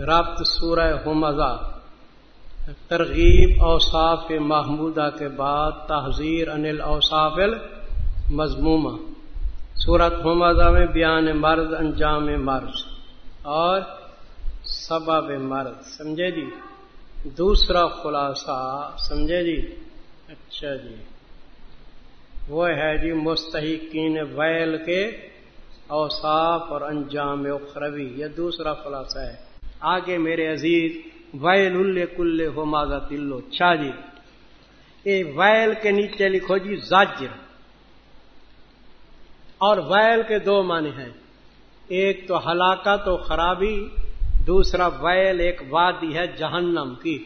ربط سورہ حمزہ ترغیب اوصاف محمودہ کے بعد تحذیر انل اوصاف مضمومہ سورت حمزہ میں بیان مرد انجام مرض اور سبب مرد سمجھے جی؟ دوسرا خلاصہ، سمجھے جی؟ اچھا جی۔ وہ ہے جی مستحقین ویل کے اوصاف اور انجام اخروی، یہ دوسرا خلاصہ ہے۔ آگے میرے عزیز، ویل ال کل ہو ماضا تلو چھا جی۔ یہ ویل کے نیچے لکھو جی زاجر۔ اور ویل کے دو معنی ہیں۔ ایک تو ہلاکت و خرابی، دوسرا ویل ایک وادی ہے جہنم کی۔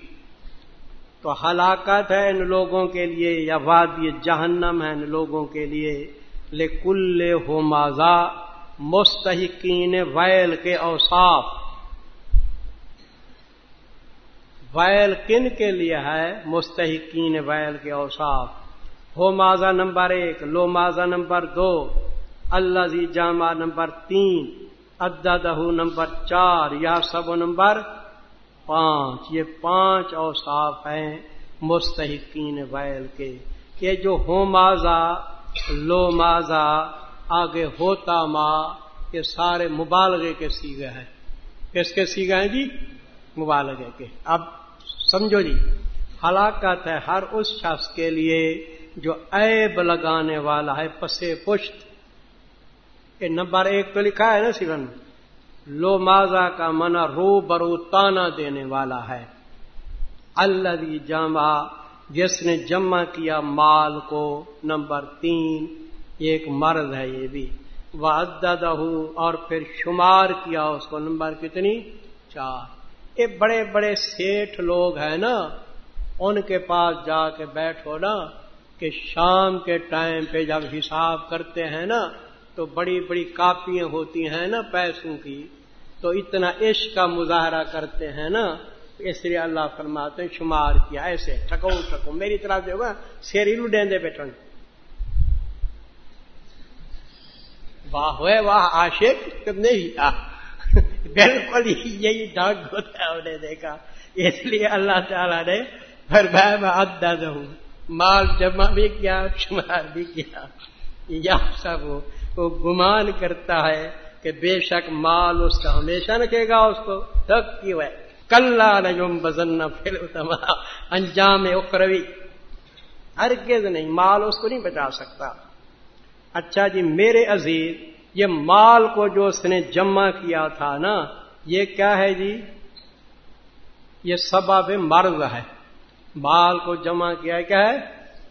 تو ہلاکت ہے ان لوگوں کے لیے یا وادی جہنم ہے ان لوگوں کے لیے؟ لے کل ہو ماضا مستحقین ویل کے اوصاف۔ ویل کن کے لیے ہے؟ مستحقین ویل کے اوصاف۔ ہو ماضا نمبر ایک، لو ماضا نمبر دو اللہ زی جامع نمبر تین ادہ نمبر چار، یا سب نمبر پانچ۔ یہ پانچ اوصاف ہیں مستحقین ویل کے کہ جو ہو ماضا، لو ماضا، آگے ہوتا ماں یہ سارے مبالغے کے سیگے ہیں۔ کس کے سیگے ہیں جی؟ مبالغے کے۔ اب سمجھو جی ہلاکت ہے ہر اس شخص کے لیے جو عیب لگانے والا ہے، پسے پشت۔ یہ نمبر ایک تو لکھا ہے نا سیون۔ لو ماضا کا منع رو برو تانا دینے والا ہے۔ اللہ جمع، جس نے جمع کیا مال کو۔ نمبر تین ایک مرد ہے یہ بھی۔ وہ اور پھر شمار کیا اس کو۔ نمبر کتنی؟ چار۔ یہ بڑے بڑے سیٹھ لوگ ہیں نا، ان کے پاس جا کے بیٹھو نا کہ شام کے ٹائم پہ جب حساب کرتے ہیں نا، تو بڑی بڑی کاپیاں ہوتی ہیں نا پیسوں کی۔ تو اتنا عشق کا مظاہرہ کرتے ہیں نا، اس لیے اللہ فرماتے ہیں، شمار کیا، ایسے ٹھکو ٹھکو۔ میری طرف جو ہوگا سیری لو ڈیندے بیٹھن۔ واہ ہوئے، واہ، عاشق نہیں بالکل یہی ڈاک ہوتا ہے انہیں دیکھا۔ اس لیے اللہ تعالیٰ نے پھر میں ادا ہوں۔ مال جمع بھی کیا، شمار بھی کیا۔ یا سب وہ گمان کرتا ہے کہ بے شک مال اس کا ہمیشہ رکھے گا، اس کو تک کی وہ کل نجم بزن پھر انجام اخروی۔ ہرگز نہیں، مال اس کو نہیں بچا سکتا۔ اچھا جی میرے عزیز یہ مال کو جو اس نے جمع کیا تھا نا، یہ کیا ہے جی؟ یہ سباب مرض ہے۔ مال کو جمع کیا ہے کیا ہے؟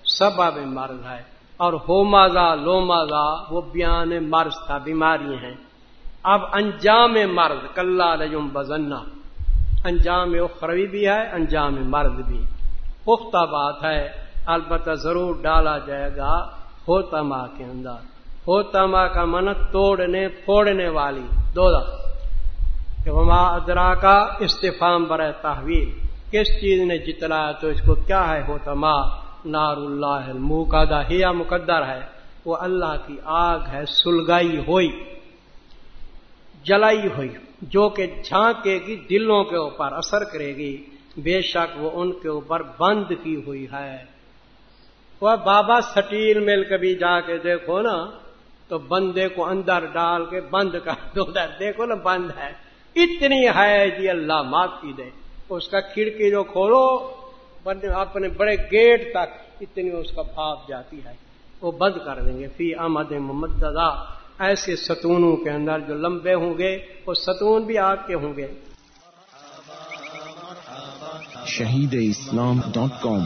سباب مرض ہے۔ اور ہو مازا، لو مازا، وہ بیان مرض تھا، بیماری ہیں۔ اب انجام مرض کل رجم بزنا انجام اخروی بھی ہے، انجام مرض بھی۔ پختہ بات ہے، البتہ ضرور ڈالا جائے گا، ہوتا ماں کے اندر۔ ہوتما کا من توڑنے پھوڑنے والی۔ دو کہ وما ادرا کا استفام برائے تحویل۔ کس چیز نے جتلایا تو اس کو کیا ہے ہوتما؟ نار اللہ منہ کا دا۔ ہیا مقدر ہے۔ وہ اللہ کی آگ ہے، سلگائی ہوئی۔ جلائی ہوئی۔ جو کہ جھانکے گی دلوں کے اوپر، اثر کرے گی۔ بے شک وہ ان کے اوپر بند کی ہوئی ہے۔ وہ بابا سٹیل مل کبھی جا کے دیکھو نا۔ تو بندے کو اندر ڈال کے بند کر دو۔ دیکھو نا، بند ہے۔ اتنی ہے جی اللہ معافی دے۔ اس کا کھڑکی جو کھولو، بندے اپنے بڑے گیٹ تک اتنی اس کا بھاپ جاتی ہے۔ وہ بند کر دیں گے۔ فی احمد محمد ایسے ستونوں کے اندر جو لمبے ہوں گے، وہ ستون بھی آگ کے ہوں گے۔ Shaheed Islam dot com.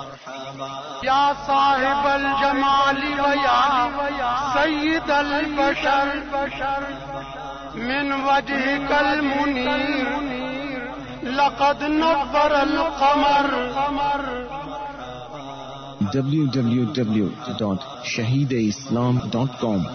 یا صاحب الجمال ویا سید البشر من وجه کل منیر لقد نور القمر۔ www.shahideislam.com